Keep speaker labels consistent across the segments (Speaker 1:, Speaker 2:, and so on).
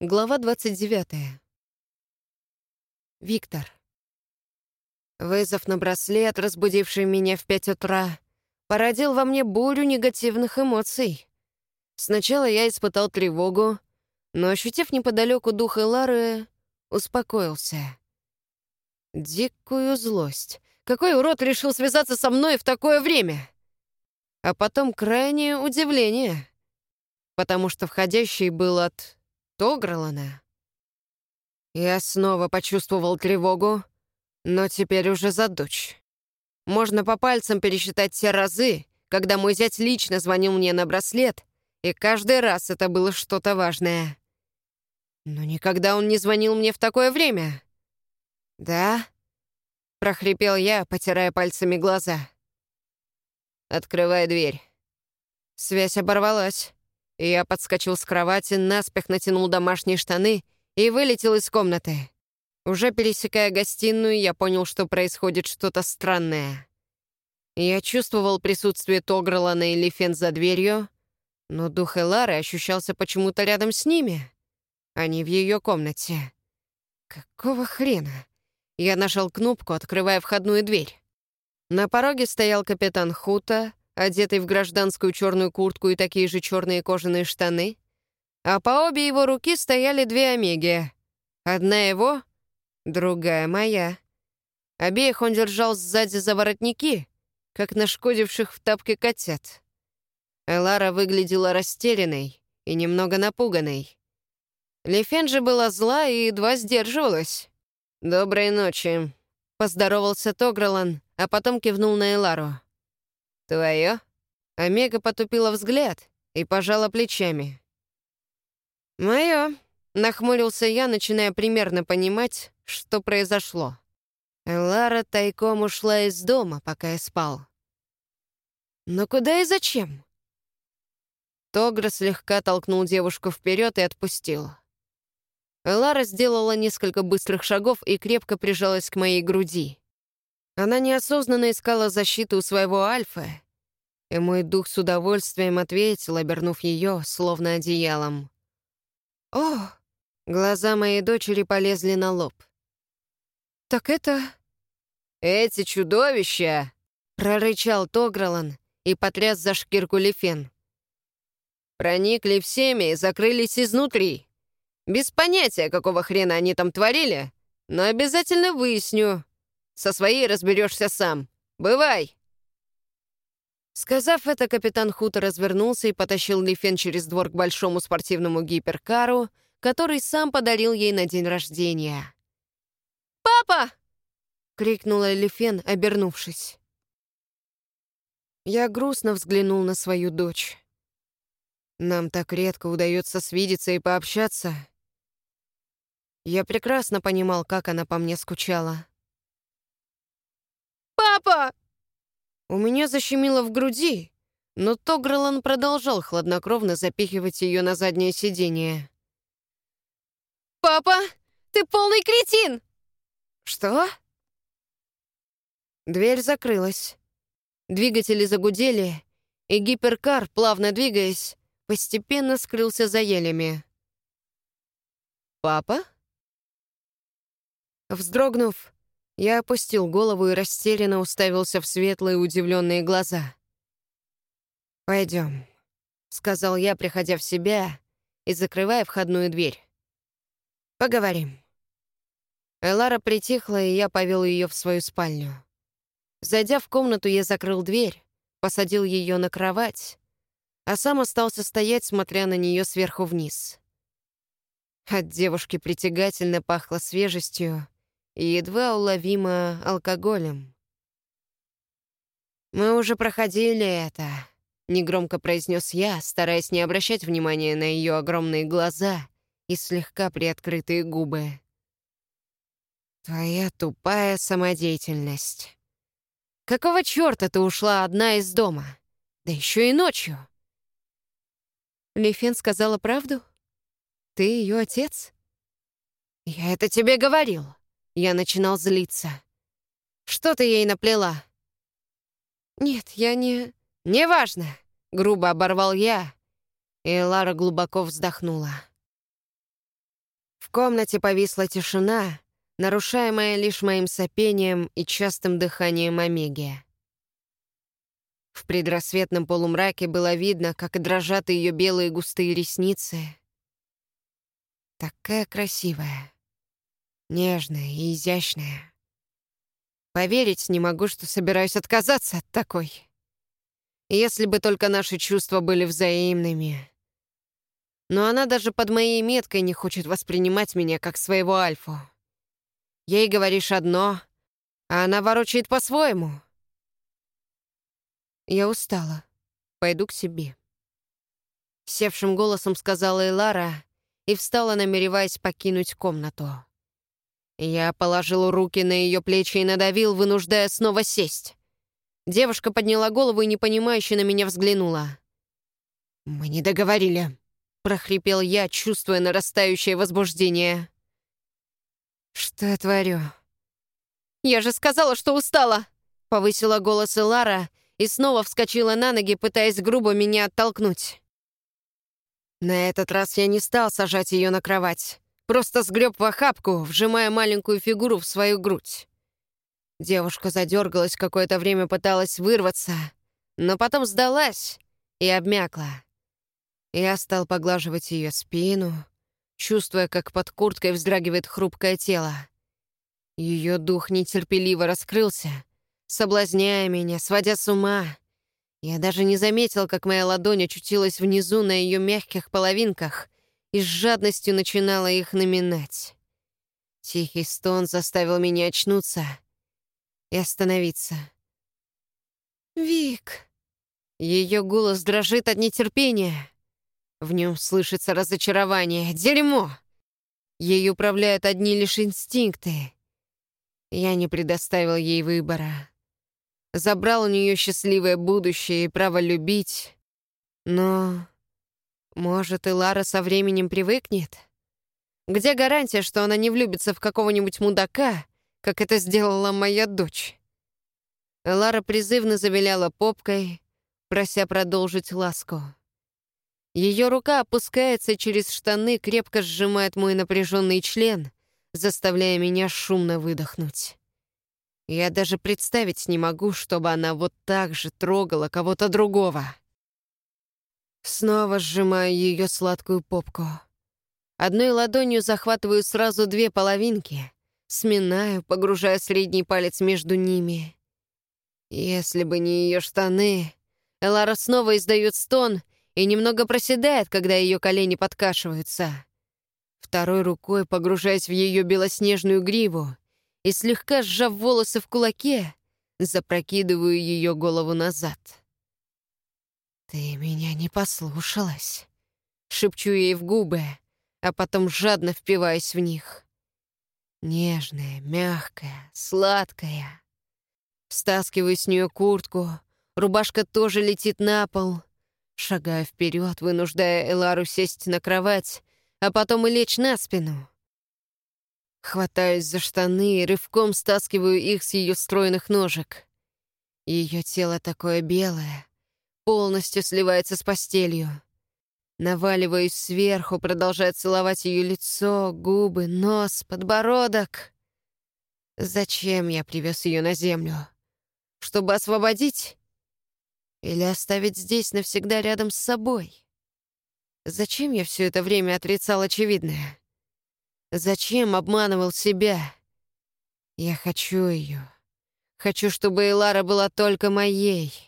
Speaker 1: Глава 29. Виктор. Вызов на браслет, разбудивший меня в пять утра, породил во мне бурю негативных эмоций. Сначала я испытал тревогу, но, ощутив неподалеку дух Элары, успокоился. Дикую злость. Какой урод решил связаться со мной в такое время? А потом крайнее удивление, потому что входящий был от Тогролана. Я снова почувствовал тревогу, но теперь уже за дочь. Можно по пальцам пересчитать те разы, когда мой зять лично звонил мне на браслет, и каждый раз это было что-то важное. Но никогда он не звонил мне в такое время. «Да?» — прохрипел я, потирая пальцами глаза. «Открывай дверь». Связь оборвалась. Я подскочил с кровати, наспех натянул домашние штаны и вылетел из комнаты. Уже пересекая гостиную, я понял, что происходит что-то странное. Я чувствовал присутствие Тогролана и Лифен за дверью, но дух Элары ощущался почему-то рядом с ними, а не в ее комнате. Какого хрена? Я нажал кнопку, открывая входную дверь. На пороге стоял капитан Хута, одетый в гражданскую черную куртку и такие же черные кожаные штаны, а по обе его руки стояли две Омеги. Одна его, другая моя. Обеих он держал сзади за воротники, как нашкодивших в тапке котят. Элара выглядела растерянной и немного напуганной. Лефен же была зла и едва сдерживалась. «Доброй ночи», — поздоровался Тогролан, а потом кивнул на Элару. «Твое?» Омега потупила взгляд и пожала плечами. «Мое», — нахмурился я, начиная примерно понимать, что произошло. Лара тайком ушла из дома, пока я спал. «Но куда и зачем?» Тогра слегка толкнул девушку вперед и отпустил. Лара сделала несколько быстрых шагов и крепко прижалась к моей груди. Она неосознанно искала защиту у своего Альфа, и мой дух с удовольствием ответил, обернув ее, словно одеялом. «О!» — глаза моей дочери полезли на лоб. «Так это...» «Эти чудовища!» — прорычал Тогролан и потряс за шкирку Лефен. «Проникли в семя и закрылись изнутри. Без понятия, какого хрена они там творили, но обязательно выясню, со своей разберешься сам. Бывай!» Сказав это, капитан Хута развернулся и потащил Лифен через двор к большому спортивному гиперкару, который сам подарил ей на день рождения. «Папа!» — крикнула Лифен, обернувшись. Я грустно взглянул на свою дочь. Нам так редко удается свидеться и пообщаться. Я прекрасно понимал, как она по мне скучала. «Папа!» У меня защемило в груди, но Тогрелан продолжал хладнокровно запихивать ее на заднее сиденье. «Папа, ты полный кретин!» «Что?» Дверь закрылась. Двигатели загудели, и гиперкар, плавно двигаясь, постепенно скрылся за елями. «Папа?» Вздрогнув, я опустил голову и растерянно уставился в светлые удивленные глаза. «Пойдем», — сказал я, приходя в себя и закрывая входную дверь. «Поговорим». Элара притихла, и я повел ее в свою спальню. Зайдя в комнату, я закрыл дверь, посадил ее на кровать, а сам остался стоять, смотря на нее сверху вниз. От девушки притягательно пахло свежестью, едва уловимо алкоголем. «Мы уже проходили это», — негромко произнес я, стараясь не обращать внимания на ее огромные глаза и слегка приоткрытые губы. «Твоя тупая самодеятельность. Какого черта ты ушла одна из дома? Да еще и ночью!» Лифен сказала правду? Ты ее отец? Я это тебе говорил. Я начинал злиться. «Что ты ей наплела?» «Нет, я не...» «Неважно!» — грубо оборвал я, и Лара глубоко вздохнула. В комнате повисла тишина, нарушаемая лишь моим сопением и частым дыханием Омеги. В предрассветном полумраке было видно, как дрожат ее белые густые ресницы. Такая красивая, нежная и изящная. Поверить не могу, что собираюсь отказаться от такой. Если бы только наши чувства были взаимными. Но она даже под моей меткой не хочет воспринимать меня как своего альфу. Ей говоришь одно, а она ворочает по-своему. Я устала. Пойду к себе. Севшим голосом сказала Элара и встала, намереваясь покинуть комнату. Я положил руки на ее плечи и надавил, вынуждая снова сесть. Девушка подняла голову и непонимающе на меня взглянула. «Мы не договорили», — прохрипел я, чувствуя нарастающее возбуждение. «Что я творю?» «Я же сказала, что устала!» — повысила голос Элара и снова вскочила на ноги, пытаясь грубо меня оттолкнуть. На этот раз я не стал сажать ее на кровать, просто сгреб в охапку, вжимая маленькую фигуру в свою грудь. Девушка задергалась, какое-то время пыталась вырваться, но потом сдалась и обмякла. Я стал поглаживать ее спину, чувствуя, как под курткой вздрагивает хрупкое тело. Ее дух нетерпеливо раскрылся — соблазняя меня, сводя с ума. Я даже не заметил, как моя ладонь очутилась внизу на ее мягких половинках и с жадностью начинала их наминать. Тихий стон заставил меня очнуться и остановиться. «Вик!» Ее голос дрожит от нетерпения. В нем слышится разочарование. Дерьмо! Ей управляют одни лишь инстинкты. Я не предоставил ей выбора забрал у нее счастливое будущее и право любить. Но, может, и Лара со временем привыкнет? Где гарантия, что она не влюбится в какого-нибудь мудака, как это сделала моя дочь? Лара призывно завиляла попкой, прося продолжить ласку. Ее рука опускается через штаны, крепко сжимает мой напряженный член, заставляя меня шумно выдохнуть. Я даже представить не могу, чтобы она вот так же трогала кого-то другого. Снова сжимаю ее сладкую попку. Одной ладонью захватываю сразу две половинки, сминаю, погружая средний палец между ними. Если бы не ее штаны, Элара снова издает стон и немного проседает, когда ее колени подкашиваются. Второй рукой погружаясь в ее белоснежную гриву и, слегка сжав волосы в кулаке, запрокидываю ее голову назад. «Ты меня не послушалась», — шепчу ей в губы, а потом жадно впиваюсь в них. Нежная, мягкая, сладкая. Стаскиваю с нее куртку, рубашка тоже летит на пол. Шагаю вперед, вынуждая Элару сесть на кровать, а потом и лечь на спину. Хватаюсь за штаны и рывком стаскиваю их с ее стройных ножек. Ее тело такое белое, полностью сливается с постелью. Наваливаюсь сверху, продолжая целовать ее лицо, губы, нос, подбородок. Зачем я привез ее на землю? Чтобы освободить? Или оставить здесь навсегда рядом с собой? Зачем я все это время отрицал очевидное? Зачем обманывал себя? Я хочу ее. Хочу, чтобы Элара была только моей.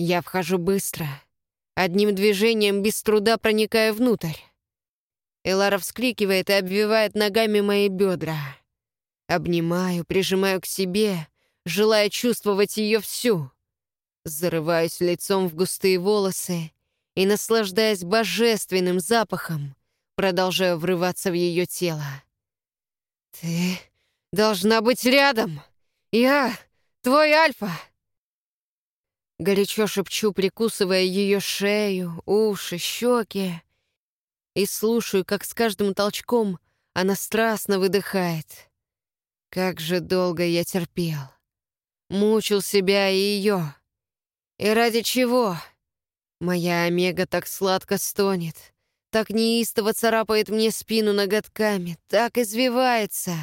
Speaker 1: Я вхожу быстро, одним движением без труда проникая внутрь. Элара вскрикивает и обвивает ногами мои бедра. Обнимаю, прижимаю к себе, желая чувствовать ее всю. Зарываюсь лицом в густые волосы и, наслаждаясь божественным запахом, продолжаю врываться в ее тело. «Ты должна быть рядом! Я твой Альфа!» Горячо шепчу, прикусывая ее шею, уши, щеки, и слушаю, как с каждым толчком она страстно выдыхает. Как же долго я терпел. Мучил себя и ее. И ради чего? Моя Омега так сладко стонет, так неистово царапает мне спину ноготками, так извивается.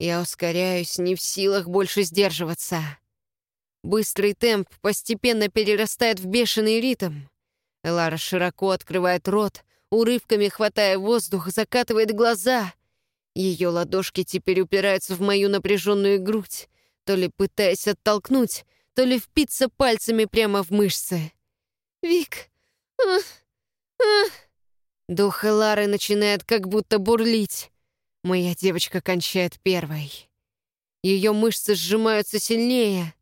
Speaker 1: Я ускоряюсь, не в силах больше сдерживаться. Быстрый темп постепенно перерастает в бешеный ритм. Лара широко открывает рот, урывками хватая воздух, закатывает глаза. Ее ладошки теперь упираются в мою напряженную грудь, то ли пытаясь оттолкнуть, то ли впиться пальцами прямо в мышцы. «Вик! Ах! Ах!» Дух Элары начинает как будто бурлить. Моя девочка кончает первой. Ее мышцы сжимаются сильнее,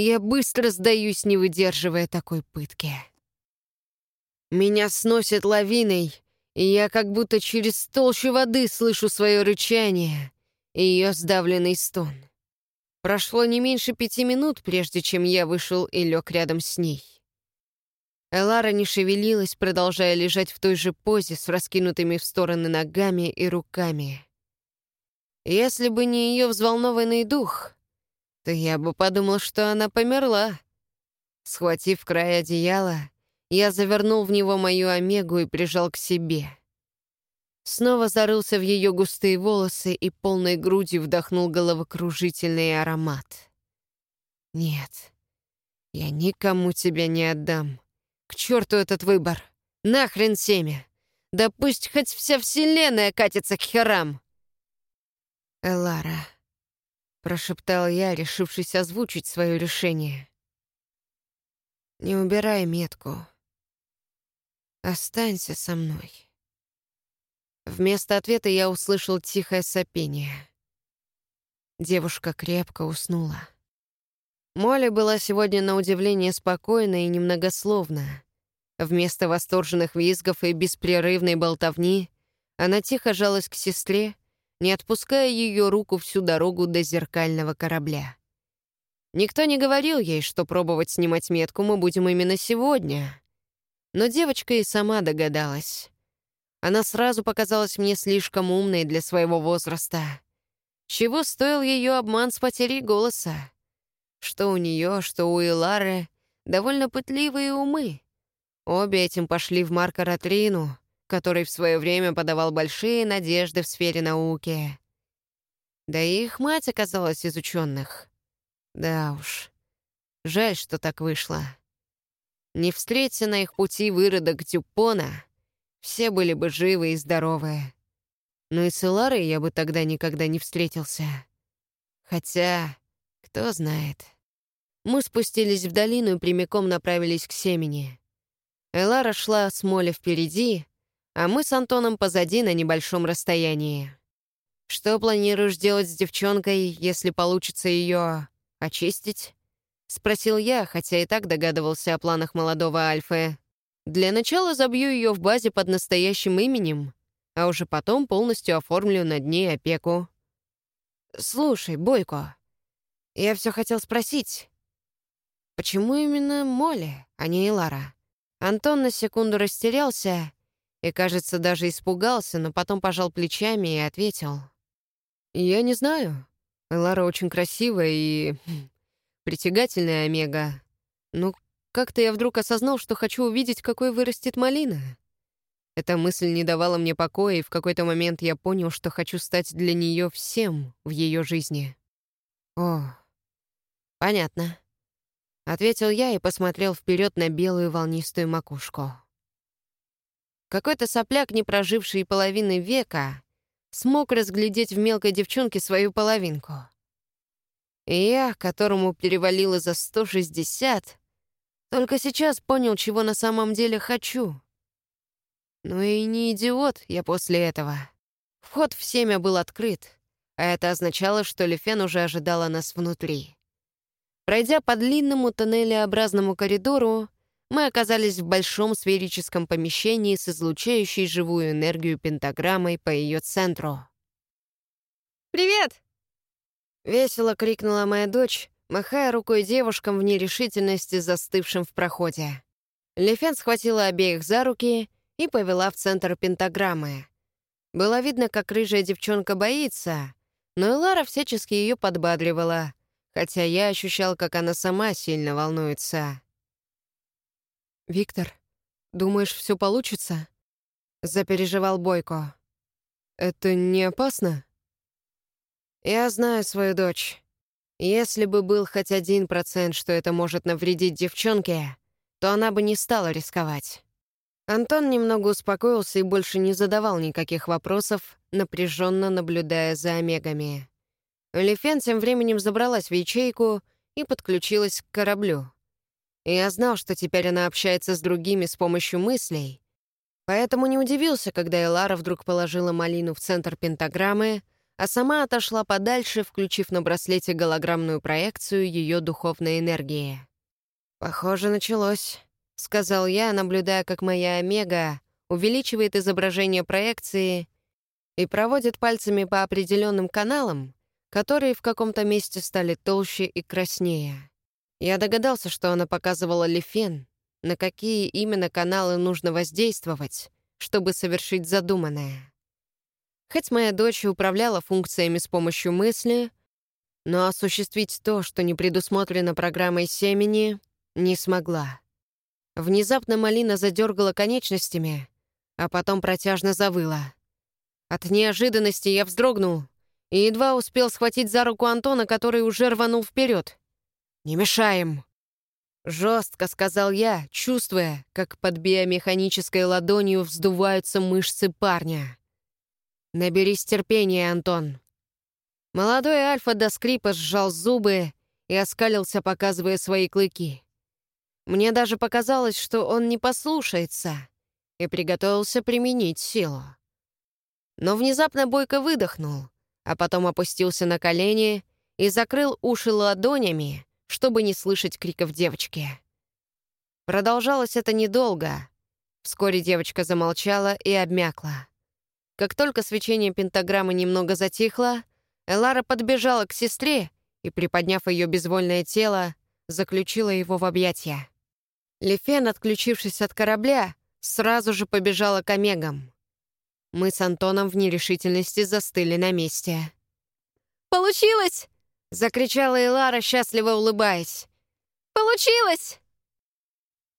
Speaker 1: я быстро сдаюсь, не выдерживая такой пытки. Меня сносит лавиной, и я как будто через толщу воды слышу свое рычание и ее сдавленный стон. Прошло не меньше пяти минут, прежде чем я вышел и лег рядом с ней. Элара не шевелилась, продолжая лежать в той же позе с раскинутыми в стороны ногами и руками. Если бы не ее взволнованный дух, то я бы подумал, что она померла. Схватив край одеяла, я завернул в него мою омегу и прижал к себе. Снова зарылся в ее густые волосы и полной грудью вдохнул головокружительный аромат. «Нет, я никому тебя не отдам. К черту этот выбор! Нахрен семя! Да пусть хоть вся вселенная катится к херам!» «Элара», — прошептал я, решившись озвучить свое решение. «Не убирай метку. Останься со мной. Вместо ответа я услышал тихое сопение. Девушка крепко уснула. Молли была сегодня на удивление спокойна и немногословна. Вместо восторженных визгов и беспрерывной болтовни она тихо жалась к сестре, не отпуская ее руку всю дорогу до зеркального корабля. Никто не говорил ей, что пробовать снимать метку мы будем именно сегодня. Но девочка и сама догадалась. Она сразу показалась мне слишком умной для своего возраста. Чего стоил ее обман с потерей голоса? Что у нее, что у Илары довольно пытливые умы. Обе этим пошли в Марка Ратрину, который в свое время подавал большие надежды в сфере науки. Да и их мать оказалась из ученых. Да уж, жаль, что так вышло. Не встреться на их пути выродок Дюпона, все были бы живы и здоровы. Но и с Эларой я бы тогда никогда не встретился. Хотя, кто знает. Мы спустились в долину и прямиком направились к семени. Элара шла с Молли впереди, а мы с Антоном позади на небольшом расстоянии. Что планируешь делать с девчонкой, если получится ее очистить? — спросил я, хотя и так догадывался о планах молодого Альфы. «Для начала забью ее в базе под настоящим именем, а уже потом полностью оформлю над ней опеку». «Слушай, Бойко, я все хотел спросить, почему именно Молли, а не Илара?» Антон на секунду растерялся и, кажется, даже испугался, но потом пожал плечами и ответил. «Я не знаю. Лара очень красивая и притягательная Омега. Ну, как-то я вдруг осознал, что хочу увидеть, какой вырастет малина. Эта мысль не давала мне покоя, и в какой-то момент я понял, что хочу стать для нее всем в ее жизни. О, понятно. Ответил я и посмотрел вперед на белую волнистую макушку. Какой-то сопляк, не проживший половины века, смог разглядеть в мелкой девчонке свою половинку. И я, которому перевалило за 160, только сейчас понял, чего на самом деле хочу. Ну и не идиот я после этого. Вход в семя был открыт, а это означало, что Лефен уже ожидала нас внутри. Пройдя по длинному тоннелеобразному коридору, мы оказались в большом сферическом помещении с излучающей живую энергию пентаграммой по ее центру. «Привет!» Весело крикнула моя дочь, махая рукой девушкам в нерешительности, застывшим в проходе. Лефен схватила обеих за руки и повела в центр пентаграммы. Было видно, как рыжая девчонка боится, но и Лара всячески ее подбадривала, хотя я ощущал, как она сама сильно волнуется. «Виктор, думаешь, все получится?» — запереживал Бойко. «Это не опасно?» «Я знаю свою дочь. Если бы был хоть один процент, что это может навредить девчонке, то она бы не стала рисковать». Антон немного успокоился и больше не задавал никаких вопросов, напряженно наблюдая за омегами. Лифен тем временем забралась в ячейку и подключилась к кораблю. Я знал, что теперь она общается с другими с помощью мыслей, поэтому не удивился, когда Элара вдруг положила малину в центр пентаграммы, а сама отошла подальше, включив на браслете голограммную проекцию ее духовной энергии. «Похоже, началось», — сказал я, наблюдая, как моя Омега увеличивает изображение проекции и проводит пальцами по определенным каналам, которые в каком-то месте стали толще и краснее. Я догадался, что она показывала Лефен, на какие именно каналы нужно воздействовать, чтобы совершить задуманное. Хоть моя дочь управляла функциями с помощью мысли, но осуществить то, что не предусмотрено программой семени, не смогла. Внезапно малина задергала конечностями, а потом протяжно завыла. От неожиданности я вздрогнул и едва успел схватить за руку Антона, который уже рванул вперед. «Не мешаем!» Жестко сказал я, чувствуя, как под биомеханической ладонью вздуваются мышцы парня. «Наберись терпения, Антон». Молодой Альфа до скрипа сжал зубы и оскалился, показывая свои клыки. Мне даже показалось, что он не послушается и приготовился применить силу. Но внезапно Бойко выдохнул, а потом опустился на колени и закрыл уши ладонями, чтобы не слышать криков девочки. Продолжалось это недолго. Вскоре девочка замолчала и обмякла. Как только свечение пентаграммы немного затихло, Элара подбежала к сестре и, приподняв ее безвольное тело, заключила его в объятия. Лефен, отключившись от корабля, сразу же побежала к Омегам. Мы с Антоном в нерешительности застыли на месте. «Получилось!» Закричала Элара, счастливо улыбаясь. «Получилось!»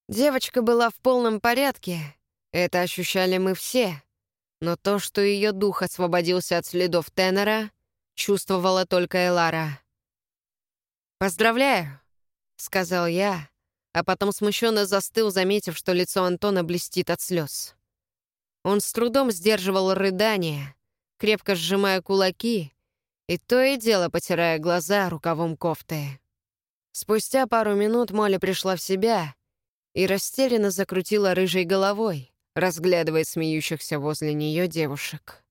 Speaker 1: Девочка была в полном порядке. Это ощущали мы все. Но то, что ее дух освободился от следов тенора, чувствовала только Элара. «Поздравляю!» — сказал я, а потом смущенно застыл, заметив, что лицо Антона блестит от слез. Он с трудом сдерживал рыдания, крепко сжимая кулаки и то и дело потирая глаза рукавом кофты. Спустя пару минут Молли пришла в себя и растерянно закрутила рыжей головой, разглядывая смеющихся возле нее девушек.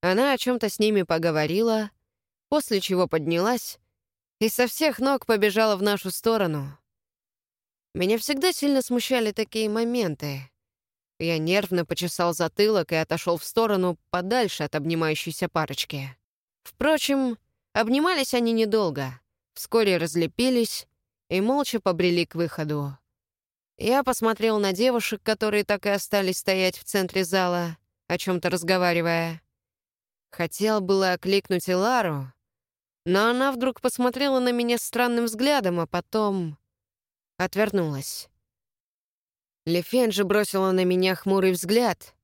Speaker 1: Она о чем-то с ними поговорила, после чего поднялась и со всех ног побежала в нашу сторону. Меня всегда сильно смущали такие моменты. Я нервно почесал затылок и отошел в сторону подальше от обнимающейся парочки. Впрочем, обнимались они недолго, вскоре разлепились и молча побрели к выходу. Я посмотрел на девушек, которые так и остались стоять в центре зала, о чем-то разговаривая. Хотел было окликнуть Илару, но она вдруг посмотрела на меня странным взглядом, а потом отвернулась. Лефен же бросила на меня хмурый взгляд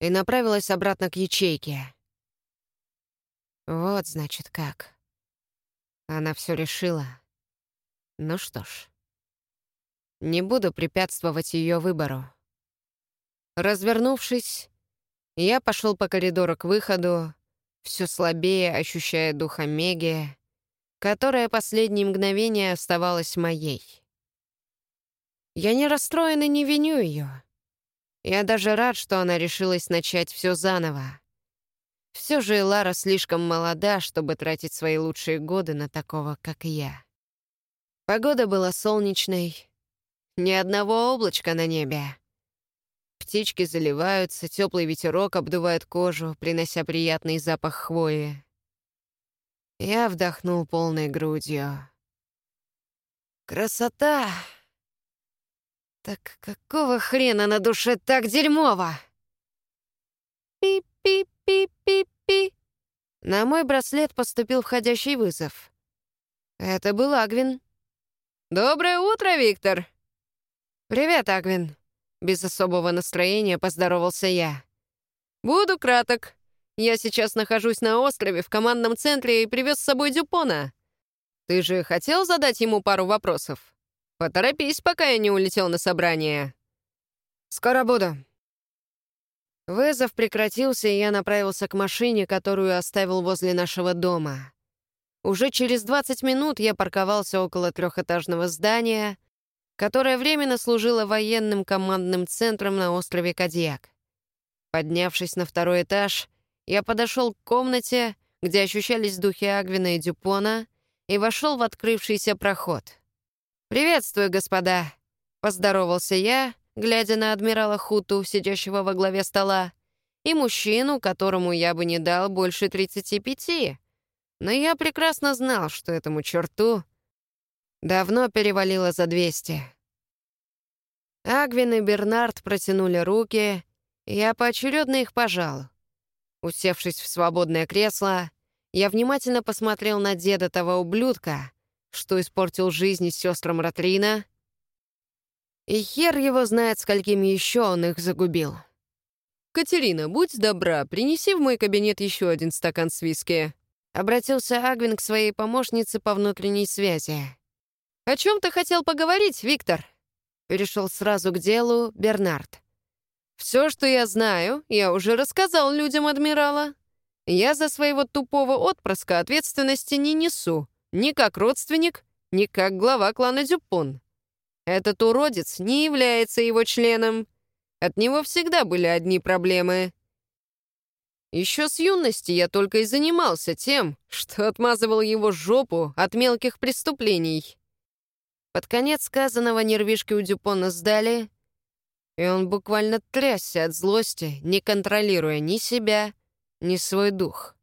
Speaker 1: и направилась обратно к ячейке. Вот, значит, как. Она все решила. Ну что ж. Не буду препятствовать ее выбору. Развернувшись, я пошел по коридору к выходу, все слабее ощущая дух Омеги, которая последние мгновения оставалась моей. Я не расстроен и не виню ее. Я даже рад, что она решилась начать все заново. Все же Лара слишком молода, чтобы тратить свои лучшие годы на такого, как я. Погода была солнечной, ни одного облачка на небе. Птички заливаются, теплый ветерок обдувает кожу, принося приятный запах хвои. Я вдохнул полной грудью. Красота! Так какого хрена на душе так дерьмово? Пи-пи-пи-пи-пи. На мой браслет поступил входящий вызов. Это был Агвин. «Доброе утро, Виктор!» «Привет, Агвин!» Без особого настроения поздоровался я. «Буду краток. Я сейчас нахожусь на острове в командном центре и привез с собой Дюпона. Ты же хотел задать ему пару вопросов? Поторопись, пока я не улетел на собрание». «Скоро буду». Вызов прекратился, и я направился к машине, которую оставил возле нашего дома. Уже через 20 минут я парковался около трехэтажного здания, которое временно служило военным командным центром на острове Кадьяк. Поднявшись на второй этаж, я подошел к комнате, где ощущались духи Агвина и Дюпона, и вошел в открывшийся проход. «Приветствую, господа!» — поздоровался я, глядя на адмирала Хуту, сидящего во главе стола, и мужчину, которому я бы не дал больше 35, но я прекрасно знал, что этому черту давно перевалило за 200. Агвин и Бернард протянули руки, и я поочередно их пожал. Усевшись в свободное кресло, я внимательно посмотрел на деда того ублюдка, что испортил жизнь сестрам Ратрина, и хер его знает, скольким еще он их загубил. «Катерина, будь добра, принеси в мой кабинет еще один стакан с виски», Обратился Агвин к своей помощнице по внутренней связи. «О чем ты хотел поговорить, Виктор?» Перешел сразу к делу Бернард. «Все, что я знаю, я уже рассказал людям адмирала. Я за своего тупого отпрыска ответственности не несу, ни как родственник, ни как глава клана Дюпон. Этот уродец не является его членом. От него всегда были одни проблемы. Еще с юности я только и занимался тем, что отмазывал его жопу от мелких преступлений. Под конец сказанного нервишки у Дюпона сдали, и он буквально трясся от злости, не контролируя ни себя, ни свой дух.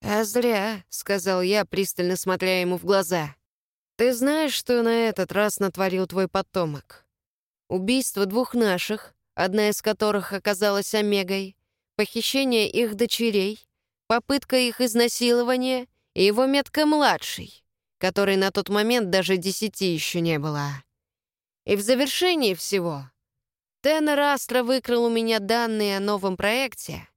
Speaker 1: «А зря», — сказал я, пристально смотря ему в глаза. «Ты знаешь, что на этот раз натворил твой потомок? Убийство двух наших, одна из которых оказалась Омегой, похищение их дочерей, попытка их изнасилования и его метка-младший, который на тот момент даже десяти еще не было. И в завершении всего Теннер Астра выкрал у меня данные о новом проекте,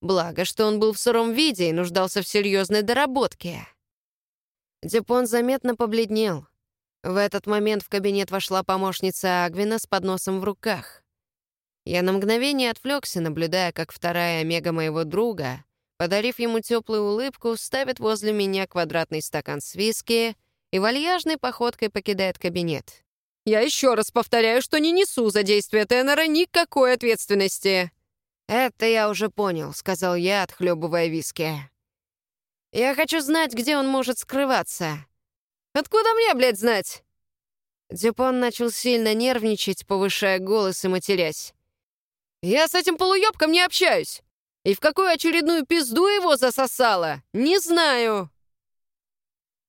Speaker 1: благо, что он был в сыром виде и нуждался в серьезной доработке. Дюпон заметно побледнел. В этот момент в кабинет вошла помощница Агвина с подносом в руках. Я на мгновение отвлекся, наблюдая, как вторая омега моего друга, подарив ему теплую улыбку, ставит возле меня квадратный стакан с виски и вальяжной походкой покидает кабинет. «Я еще раз повторяю, что не несу за действия тенора никакой ответственности!» «Это я уже понял», — сказал я, отхлебывая виски. «Я хочу знать, где он может скрываться». «Откуда мне, блядь, знать?» Дюпон начал сильно нервничать, повышая голос и матерясь. Я с этим полуёбком не общаюсь. И в какую очередную пизду его засосало, не знаю.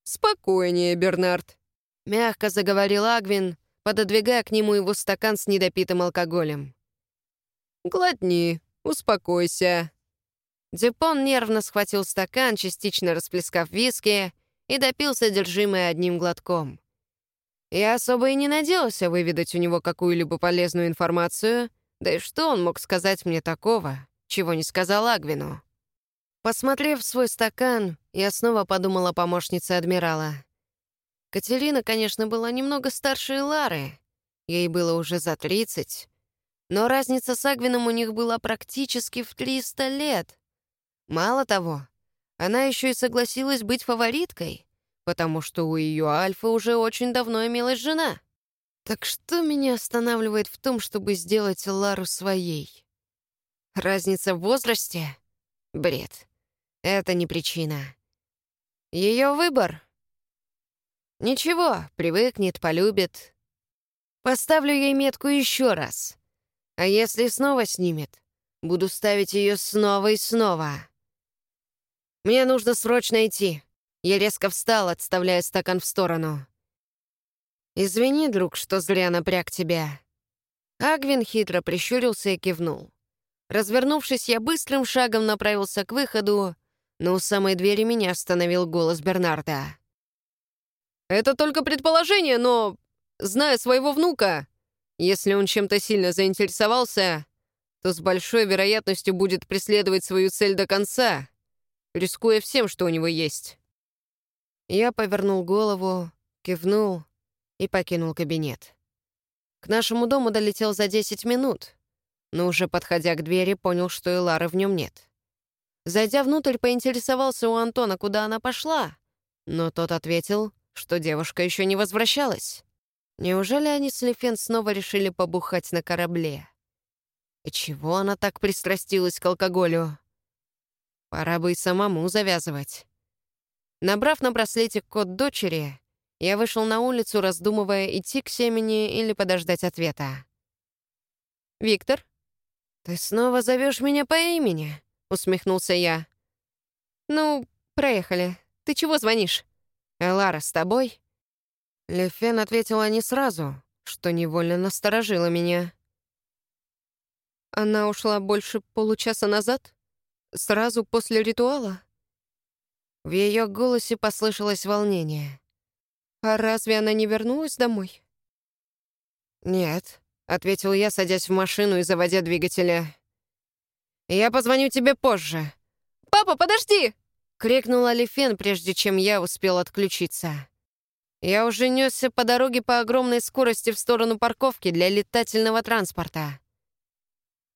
Speaker 1: Спокойнее, Бернард. Мягко заговорил Агвин, пододвигая к нему его стакан с недопитым алкоголем. «Глотни, успокойся». Дюпон нервно схватил стакан, частично расплескав виски, и допил содержимое одним глотком. Я особо и не надеялся выведать у него какую-либо полезную информацию, да и что он мог сказать мне такого, чего не сказал Агвину? Посмотрев свой стакан, я снова подумала о помощнице адмирала. Катерина, конечно, была немного старше Лары. Ей было уже за 30. Но разница с Агвином у них была практически в 300 лет. Мало того, она еще и согласилась быть фавориткой, потому что у ее Альфа уже очень давно имелась жена. Так что меня останавливает в том, чтобы сделать Лару своей? Разница в возрасте? Бред. Это не причина. Ее выбор? Ничего, привыкнет, полюбит. Поставлю ей метку еще раз. А если снова снимет, буду ставить ее снова и снова. Мне нужно срочно идти. Я резко встал, отставляя стакан в сторону. «Извини, друг, что зря напряг тебя». Агвин хитро прищурился и кивнул. Развернувшись, я быстрым шагом направился к выходу, но у самой двери меня остановил голос Бернарда. «Это только предположение, но, зная своего внука, если он чем-то сильно заинтересовался, то с большой вероятностью будет преследовать свою цель до конца, рискуя всем, что у него есть. Я повернул голову, кивнул и покинул кабинет. К нашему дому долетел за 10 минут, но уже подходя к двери, понял, что и Лары в нем нет. Зайдя внутрь, поинтересовался у Антона, куда она пошла, но тот ответил, что девушка еще не возвращалась. Неужели они с Лефен снова решили побухать на корабле? И чего она так пристрастилась к алкоголю? Пора бы и самому завязывать. Набрав на браслете код дочери, я вышел на улицу, раздумывая, идти к семени или подождать ответа. «Виктор, ты снова зовешь меня по имени?» — усмехнулся я. «Ну, проехали. Ты чего звонишь? Элара с тобой?» Лефен ответила не сразу, что невольно насторожило меня. Она ушла больше получаса назад? Сразу после ритуала? В ее голосе послышалось волнение. «А разве она не вернулась домой?» «Нет», — ответил я, садясь в машину и заводя двигателя. «Я позвоню тебе позже». «Папа, подожди!» — крикнула Лифен, прежде чем я успел отключиться. Я уже несся по дороге по огромной скорости в сторону парковки для летательного транспорта.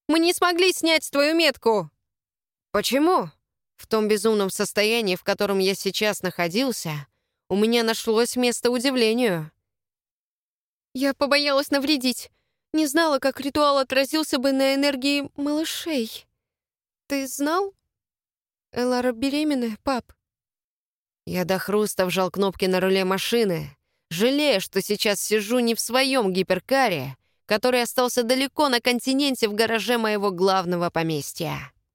Speaker 1: «Мы не смогли снять твою метку!» «Почему?» В том безумном состоянии, в котором я сейчас находился, у меня нашлось место удивлению. Я побоялась навредить. Не знала, как ритуал отразился бы на энергии малышей. Ты знал? Элара беременная, пап. Я до хруста вжал кнопки на руле машины, жалея, что сейчас сижу не в своем гиперкаре, который остался далеко на континенте в гараже моего главного поместья.